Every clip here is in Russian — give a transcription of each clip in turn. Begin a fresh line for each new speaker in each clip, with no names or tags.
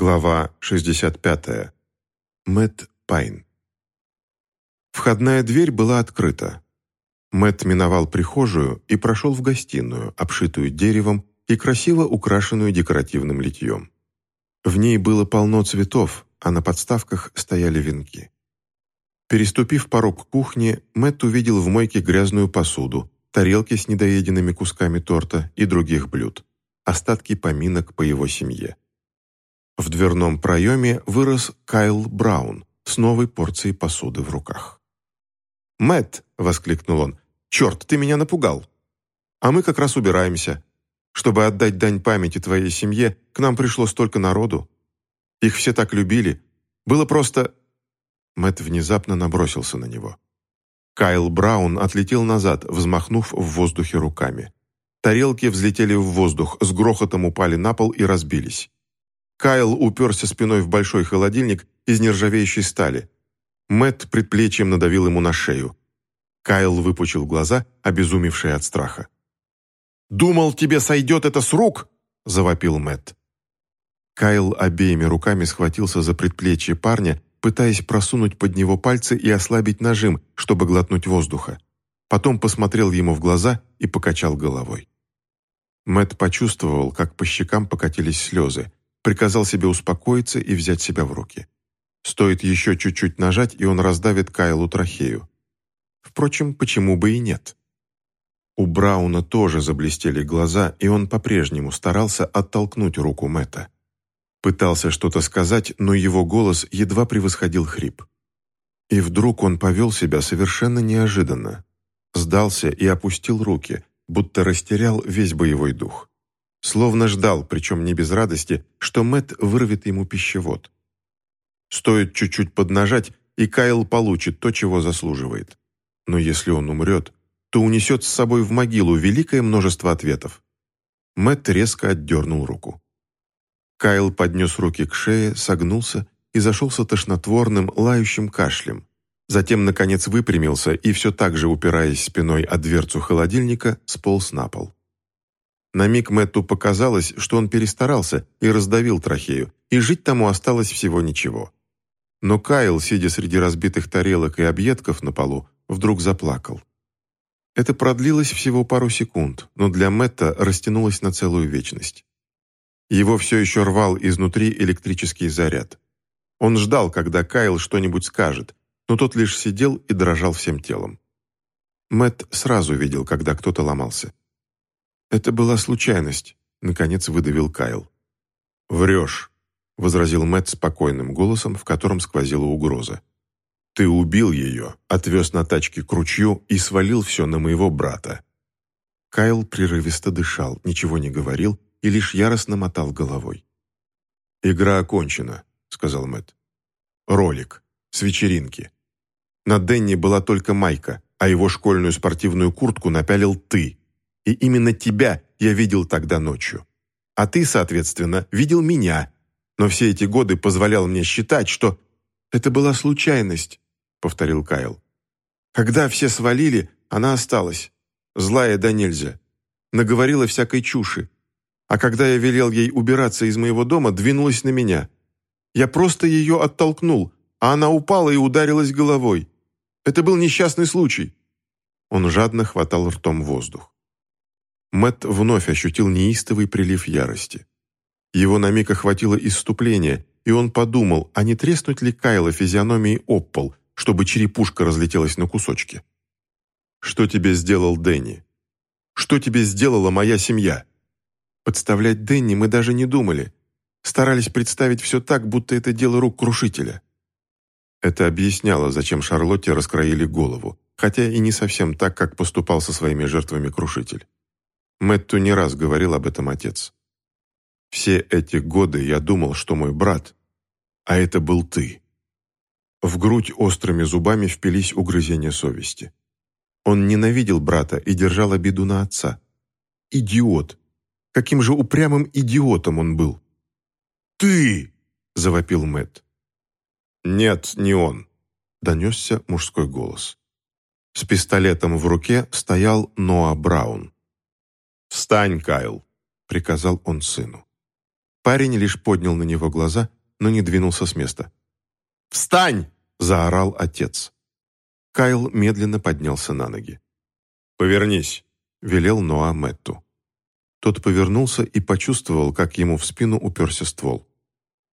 Глава 65. Мэтт Пайн. Входная дверь была открыта. Мэтт миновал прихожую и прошел в гостиную, обшитую деревом и красиво украшенную декоративным литьем. В ней было полно цветов, а на подставках стояли венки. Переступив порог кухни, Мэтт увидел в мойке грязную посуду, тарелки с недоеденными кусками торта и других блюд, остатки поминок по его семье. В дверном проеме вырос Кайл Браун с новой порцией посуды в руках. «Мэтт!» — воскликнул он. «Черт, ты меня напугал! А мы как раз убираемся. Чтобы отдать дань памяти твоей семье, к нам пришло столько народу. Их все так любили. Было просто...» Мэтт внезапно набросился на него. Кайл Браун отлетел назад, взмахнув в воздухе руками. Тарелки взлетели в воздух, с грохотом упали на пол и разбились. Кайл уперся спиной в большой холодильник из нержавеющей стали. Мэт предплечьем надавил ему на шею. Кайл выпучил глаза, обезумевшие от страха. «Думал, тебе сойдет это с рук?» – завопил Мэт. Кайл обеими руками схватился за предплечье парня, пытаясь просунуть под него пальцы и ослабить нажим, чтобы глотнуть воздуха. Потом посмотрел ему в глаза и покачал головой. Мэт почувствовал, как по щекам покатились слезы, приказал себе успокоиться и взять себя в руки. Стоит еще чуть-чуть нажать, и он раздавит Кайлу трахею. Впрочем, почему бы и нет? У Брауна тоже заблестели глаза, и он по-прежнему старался оттолкнуть руку Мэтта. Пытался что-то сказать, но его голос едва превосходил хрип. И вдруг он повел себя совершенно неожиданно. Сдался и опустил руки, будто растерял весь боевой дух. Словно ждал, причем не без радости, что Мэт вырвет ему пищевод. Стоит чуть-чуть поднажать, и Кайл получит то, чего заслуживает. Но если он умрет, то унесет с собой в могилу великое множество ответов. Мэт резко отдернул руку. Кайл поднес руки к шее, согнулся и зашелся тошнотворным, лающим кашлем. Затем, наконец, выпрямился и, все так же упираясь спиной о дверцу холодильника, сполз на пол. На миг Мэтту показалось, что он перестарался и раздавил трахею, и жить тому осталось всего ничего. Но Кайл, сидя среди разбитых тарелок и объедков на полу, вдруг заплакал. Это продлилось всего пару секунд, но для Мэтта растянулось на целую вечность. Его все еще рвал изнутри электрический заряд. Он ждал, когда Кайл что-нибудь скажет, но тот лишь сидел и дрожал всем телом. Мэтт сразу видел, когда кто-то ломался. «Это была случайность», — наконец выдавил Кайл. «Врешь», — возразил Мэтт спокойным голосом, в котором сквозила угроза. «Ты убил ее, отвез на тачке к ручью и свалил все на моего брата». Кайл прерывисто дышал, ничего не говорил и лишь яростно мотал головой. «Игра окончена», — сказал Мэтт. «Ролик. С вечеринки. На Денни была только майка, а его школьную спортивную куртку напялил ты. И именно тебя я видел тогда ночью. А ты, соответственно, видел меня. Но все эти годы позволял мне считать, что... «Это была случайность», — повторил Кайл. «Когда все свалили, она осталась. Злая да нельзя. Наговорила всякой чуши. А когда я велел ей убираться из моего дома, двинулась на меня. Я просто ее оттолкнул, а она упала и ударилась головой. Это был несчастный случай». Он жадно хватал ртом воздух. Мэт вновь ощутил неистовый прилив ярости. Его на миг охватило исступление, и он подумал, а не треснуть ли Кайла физиономией об пол, чтобы черепушка разлетелась на кусочки. «Что тебе сделал Дэнни? Что тебе сделала моя семья?» Подставлять Дэнни мы даже не думали. Старались представить все так, будто это дело рук крушителя. Это объясняло, зачем Шарлотте раскроили голову, хотя и не совсем так, как поступал со своими жертвами крушитель. Мэтту не раз говорил об этом отец. «Все эти годы я думал, что мой брат, а это был ты». В грудь острыми зубами впились угрызения совести. Он ненавидел брата и держал обиду на отца. Идиот! Каким же упрямым идиотом он был! «Ты!» — завопил Мэтт. «Нет, не он», — донесся мужской голос. С пистолетом в руке стоял Ноа Браун. «Встань, Кайл», — приказал он сыну. Парень лишь поднял на него глаза, но не двинулся с места. «Встань!» – заорал отец. Кайл медленно поднялся на ноги. «Повернись», – велел Ноа Мэтту. Тот повернулся и почувствовал, как ему в спину уперся ствол.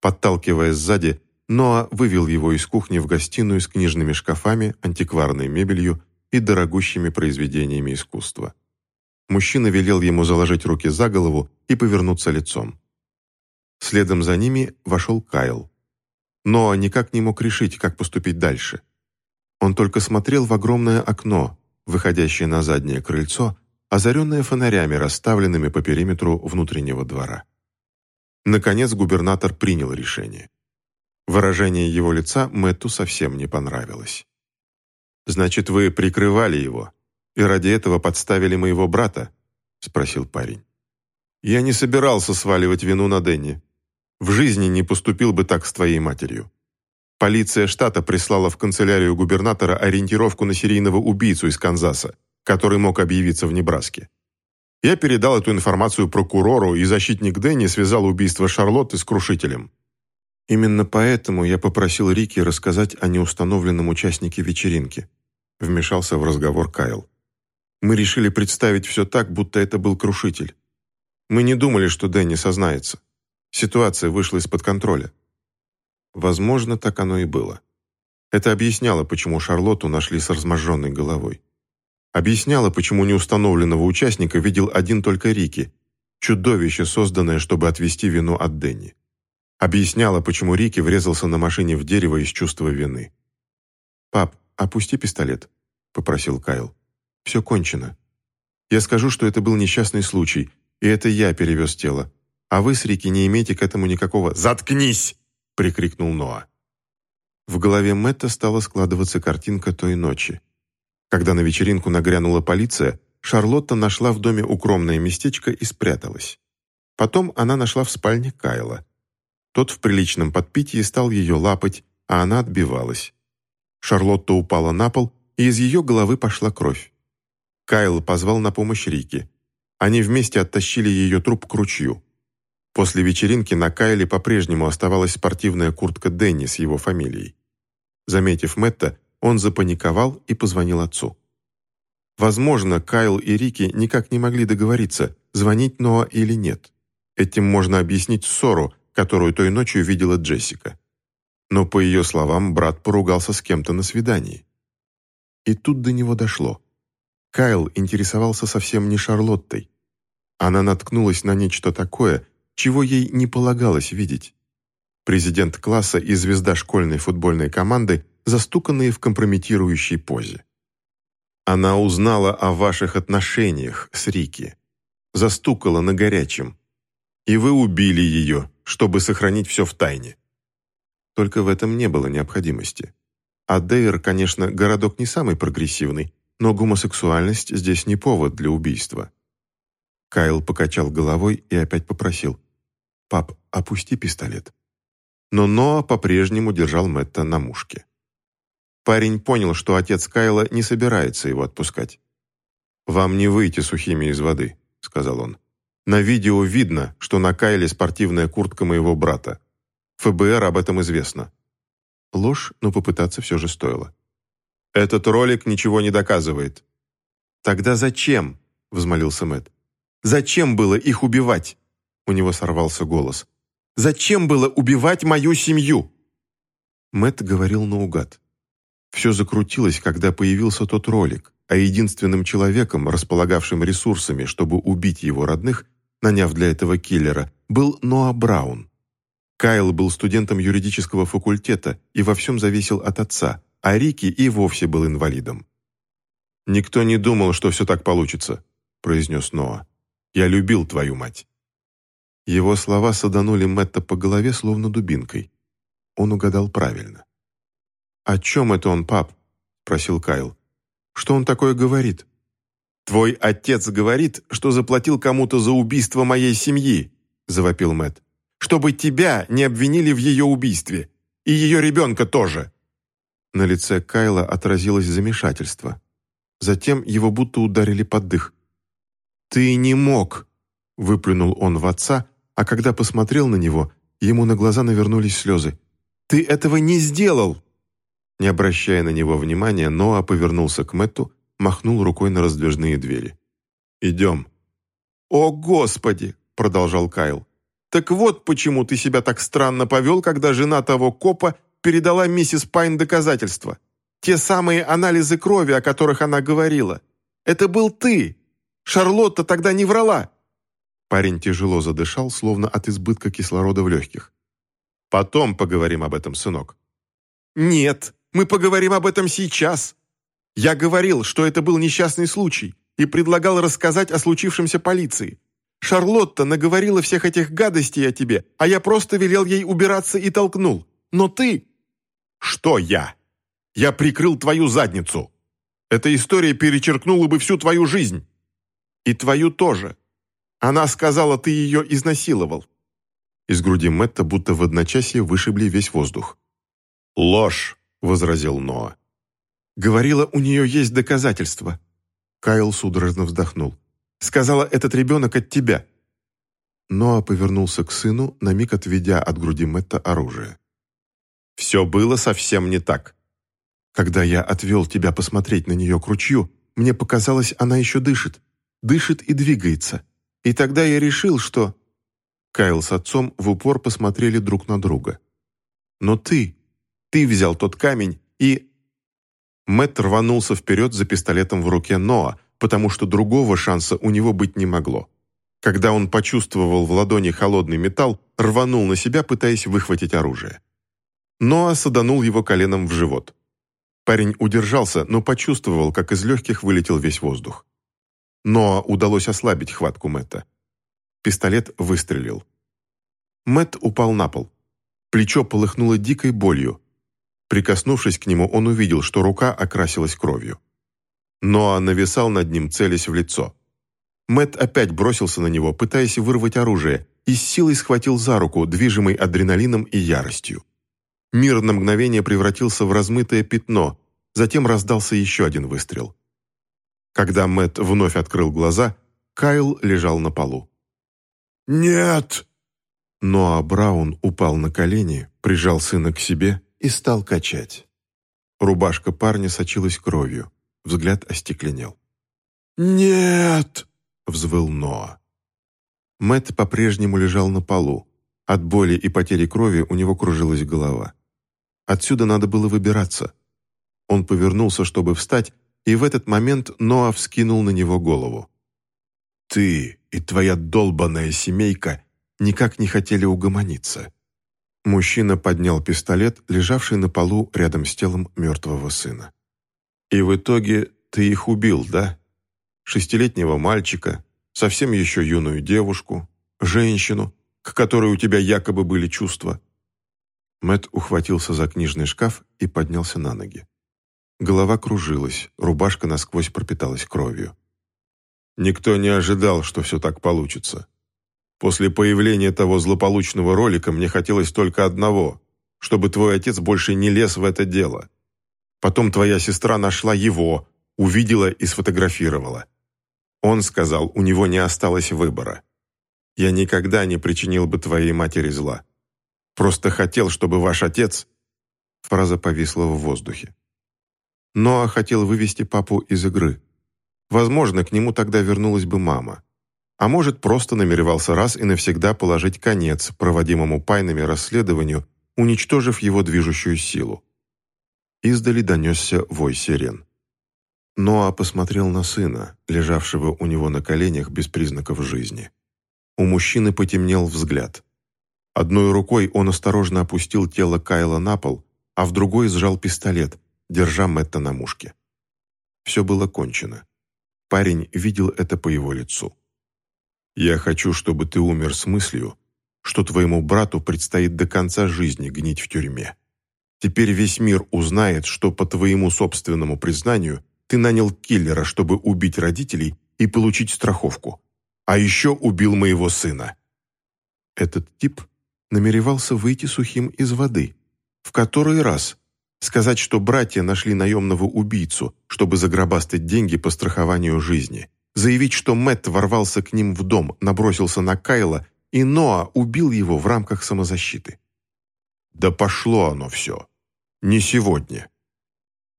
Подталкивая сзади, Ноа вывел его из кухни в гостиную с книжными шкафами, антикварной мебелью и дорогущими произведениями искусства. Мужчина велел ему заложить руки за голову и повернуться лицом. Следом за ними вошел Кайл. Ноа никак не мог решить, как поступить дальше. Он только смотрел в огромное окно, выходящее на заднее крыльцо, озаренное фонарями, расставленными по периметру внутреннего двора. Наконец губернатор принял решение. Выражение его лица Мэтту совсем не понравилось. «Значит, вы прикрывали его и ради этого подставили моего брата?» — спросил парень. «Я не собирался сваливать вину на Дэнни. В жизни не поступил бы так с твоей матерью. Полиция штата прислала в канцелярию губернатора ориентировку на серийного убийцу из Канзаса, который мог объявиться в Небраске. Я передал эту информацию прокурору, и защитник Дэнни связал убийство Шарлотты с крушителем. Именно поэтому я попросил Рики рассказать о неустановленном участнике вечеринки. Вмешался в разговор Кайл. Мы решили представить все так, будто это был крушитель. Мы не думали, что Дэнни сознается. Ситуация вышла из-под контроля. Возможно, так оно и было. Это объясняло, почему Шарлотту нашли с разможженной головой. Объясняло, почему неустановленного участника видел один только Рики, чудовище, созданное, чтобы отвести вину от Дэнни. Объясняла, почему Рики врезался на машине в дерево из чувства вины. «Пап, опусти пистолет», — попросил Кайл. «Все кончено. Я скажу, что это был несчастный случай, и это я перевез тело. А вы с Рики не имеете к этому никакого...» «Заткнись!» — прикрикнул Ноа. В голове Мэтта стала складываться картинка той ночи. Когда на вечеринку нагрянула полиция, Шарлотта нашла в доме укромное местечко и спряталась. Потом она нашла в спальне Кайла. Тот в приличном подпитии стал ее лапать, а она отбивалась. Шарлотта упала на пол, и из ее головы пошла кровь. Кайл позвал на помощь Рики. Они вместе оттащили ее труп к ручью. После вечеринки на Кайле по-прежнему оставалась спортивная куртка Дэнни с его фамилией. Заметив Мэтта, он запаниковал и позвонил отцу. Возможно, Кайл и Рики никак не могли договориться, звонить Ноа или нет. Этим можно объяснить ссору, которую той ночью видела Джессика. Но, по ее словам, брат поругался с кем-то на свидании. И тут до него дошло. Кайл интересовался совсем не Шарлоттой. Она наткнулась на нечто такое, чего ей не полагалось видеть. Президент класса и звезда школьной футбольной команды, застуканные в компрометирующей позе. Она узнала о ваших отношениях с Рики. Застукала на горячем. И вы убили ее, чтобы сохранить все в тайне. Только в этом не было необходимости. Адейр, конечно, городок не самый прогрессивный, но гомосексуальность здесь не повод для убийства. Кайл покачал головой и опять попросил. «Пап, опусти пистолет». Но Ноа по-прежнему держал Мэтта на мушке. Парень понял, что отец Кайла не собирается его отпускать. «Вам не выйти сухими из воды», — сказал он. На видео видно, что на Кайле спортивная куртка моего брата. ФБР об этом известно. Ложь, но попытаться все же стоило. Этот ролик ничего не доказывает. Тогда зачем? взмолился Мэт. Зачем было их убивать? У него сорвался голос. Зачем было убивать мою семью? Мэт говорил наугад. Все закрутилось, когда появился тот ролик, а единственным человеком, располагавшим ресурсами, чтобы убить его родных, наняв для этого киллера, был Ноа Браун. Кайл был студентом юридического факультета и во всем зависел от отца, а Рики и вовсе был инвалидом. «Никто не думал, что все так получится», — произнес Ноа. «Я любил твою мать». Его слова саданули Мэтта по голове, словно дубинкой. Он угадал правильно. «О чем это он, пап?» — просил Кайл. «Что он такое говорит?» «Твой отец говорит, что заплатил кому-то за убийство моей семьи», – завопил Мэт. «Чтобы тебя не обвинили в ее убийстве. И ее ребенка тоже». На лице Кайла отразилось замешательство. Затем его будто ударили под дых. «Ты не мог», – выплюнул он в отца, а когда посмотрел на него, ему на глаза навернулись слезы. «Ты этого не сделал!» Не обращая на него внимания, Ноа повернулся к Мэтту, махнул рукой на раздвижные двери. «Идем». «О, Господи!» — продолжал Кайл. «Так вот почему ты себя так странно повел, когда жена того копа передала миссис Пайн доказательства. Те самые анализы крови, о которых она говорила. Это был ты! Шарлотта тогда не врала!» Парень тяжело задышал, словно от избытка кислорода в легких. «Потом поговорим об этом, сынок». «Нет, мы поговорим об этом сейчас. Я говорил, что это был несчастный случай, и предлагал рассказать о случившемся полиции. Шарлотта наговорила всех этих гадостей о тебе, а я просто велел ей убираться и толкнул. Но ты...» «Что я? Я прикрыл твою задницу. Эта история перечеркнула бы всю твою жизнь. И твою тоже. Она сказала, ты ее изнасиловал». Из груди Мэтта будто в одночасье вышибли весь воздух. «Ложь!» — возразил Ноа. «Говорила, у нее есть доказательства». Кайл судорожно вздохнул. «Сказала, этот ребенок от тебя». Ноа повернулся к сыну, на миг отведя от груди Мэтта оружие. «Все было совсем не так. Когда я отвел тебя посмотреть на нее к ручью, мне показалось, она еще дышит. Дышит и двигается. И тогда я решил, что...» Кайл с отцом в упор посмотрели друг на друга. «Но ты, ты взял тот камень и...» Мэтт рванулся вперед за пистолетом в руке Ноа, потому что другого шанса у него быть не могло. Когда он почувствовал в ладони холодный металл, рванул на себя, пытаясь выхватить оружие. Ноа саданул его коленом в живот. Парень удержался, но почувствовал, как из легких вылетел весь воздух. Ноа удалось ослабить хватку Мэтта. Пистолет выстрелил. Мэтт упал на пол. Плечо полыхнуло дикой болью. Прикоснувшись к нему, он увидел, что рука окрасилась кровью. Ноа нависал над ним, целясь в лицо. Мэт опять бросился на него, пытаясь вырвать оружие, и с силой схватил за руку, движимый адреналином и яростью. Мир на мгновение превратился в размытое пятно, затем раздался еще один выстрел. Когда Мэт вновь открыл глаза, Кайл лежал на полу. «Нет!» Ноа Браун упал на колени, прижал сына к себе и стал качать. Рубашка парня сочилась кровью, взгляд остекленел. «Нет!» — взвыл Ноа. Мэт по-прежнему лежал на полу. От боли и потери крови у него кружилась голова. Отсюда надо было выбираться. Он повернулся, чтобы встать, и в этот момент Ноа вскинул на него голову. «Ты и твоя долбаная семейка никак не хотели угомониться. Мужчина поднял пистолет, лежавший на полу рядом с телом мертвого сына. «И в итоге ты их убил, да? Шестилетнего мальчика, совсем еще юную девушку, женщину, к которой у тебя якобы были чувства». Мэт ухватился за книжный шкаф и поднялся на ноги. Голова кружилась, рубашка насквозь пропиталась кровью. Никто не ожидал, что все так получится. После появления того злополучного ролика мне хотелось только одного, чтобы твой отец больше не лез в это дело. Потом твоя сестра нашла его, увидела и сфотографировала. Он сказал, у него не осталось выбора. Я никогда не причинил бы твоей матери зла. Просто хотел, чтобы ваш отец...» Фраза повисла в воздухе. Ноа хотел вывести папу из игры. Возможно, к нему тогда вернулась бы мама а может, просто намеревался раз и навсегда положить конец проводимому Пайнами расследованию, уничтожив его движущую силу. Издали донесся вой сирен. Ноа посмотрел на сына, лежавшего у него на коленях без признаков жизни. У мужчины потемнел взгляд. Одной рукой он осторожно опустил тело Кайла на пол, а в другой сжал пистолет, держа Мэтта на мушке. Все было кончено. Парень видел это по его лицу. Я хочу, чтобы ты умер с мыслью, что твоему брату предстоит до конца жизни гнить в тюрьме. Теперь весь мир узнает, что по твоему собственному признанию ты нанял киллера, чтобы убить родителей и получить страховку. А еще убил моего сына. Этот тип намеревался выйти сухим из воды. В который раз сказать, что братья нашли наемного убийцу, чтобы загробастать деньги по страхованию жизни – заявить, что Мэтт ворвался к ним в дом, набросился на Кайла и Ноа убил его в рамках самозащиты. Да пошло оно все. Не сегодня.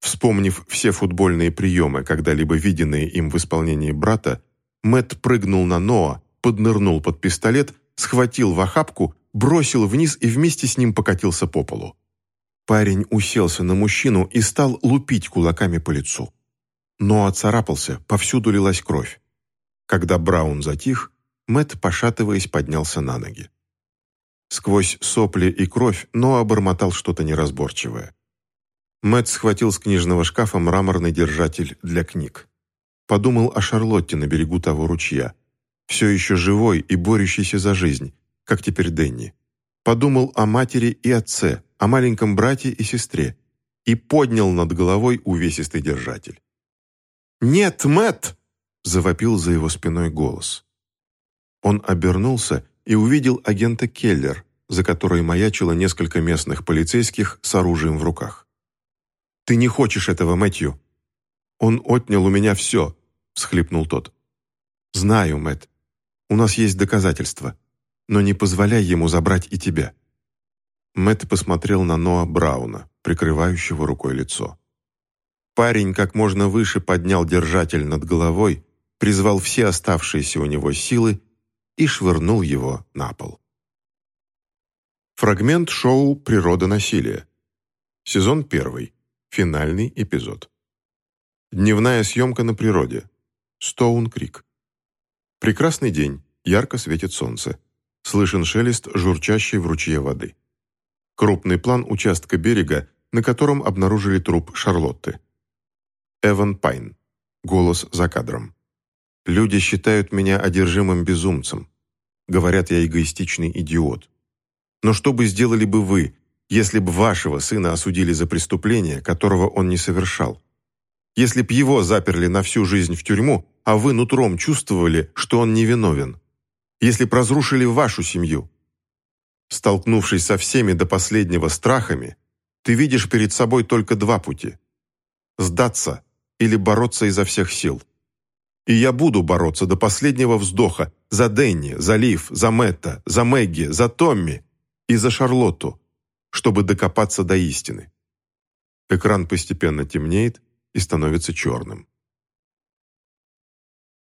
Вспомнив все футбольные приемы, когда-либо виденные им в исполнении брата, Мэт прыгнул на Ноа, поднырнул под пистолет, схватил в охапку, бросил вниз и вместе с ним покатился по полу. Парень уселся на мужчину и стал лупить кулаками по лицу. Ноа царапался, повсюду лилась кровь. Когда Браун затих, Мэт, пошатываясь, поднялся на ноги. Сквозь сопли и кровь Ноа бормотал что-то неразборчивое. Мэт схватил с книжного шкафа мраморный держатель для книг. Подумал о Шарлотте на берегу того ручья. Все еще живой и борющийся за жизнь, как теперь Денни. Подумал о матери и отце, о маленьком брате и сестре. И поднял над головой увесистый держатель. «Нет, Мэт! завопил за его спиной голос. Он обернулся и увидел агента Келлер, за которой маячило несколько местных полицейских с оружием в руках. «Ты не хочешь этого, Мэтью!» «Он отнял у меня все», — всхлипнул тот. «Знаю, Мэт. У нас есть доказательства. Но не позволяй ему забрать и тебя». Мэт посмотрел на Ноа Брауна, прикрывающего рукой лицо. Парень как можно выше поднял держатель над головой, призвал все оставшиеся у него силы и швырнул его на пол. Фрагмент шоу «Природа насилия». Сезон первый. Финальный эпизод. Дневная съемка на природе. Стоун-Крик. Прекрасный день, ярко светит солнце. Слышен шелест журчащей в ручье воды. Крупный план участка берега, на котором обнаружили труп Шарлотты. Эван Пайн. Голос за кадром. «Люди считают меня одержимым безумцем. Говорят, я эгоистичный идиот. Но что бы сделали бы вы, если бы вашего сына осудили за преступление, которого он не совершал? Если б его заперли на всю жизнь в тюрьму, а вы нутром чувствовали, что он невиновен? Если б разрушили вашу семью? Столкнувшись со всеми до последнего страхами, ты видишь перед собой только два пути. Сдаться или бороться изо всех сил. И я буду бороться до последнего вздоха за Денни, за Лив, за Мэтта, за Мэгги, за Томми и за Шарлотту, чтобы докопаться до истины. Экран постепенно темнеет и становится черным.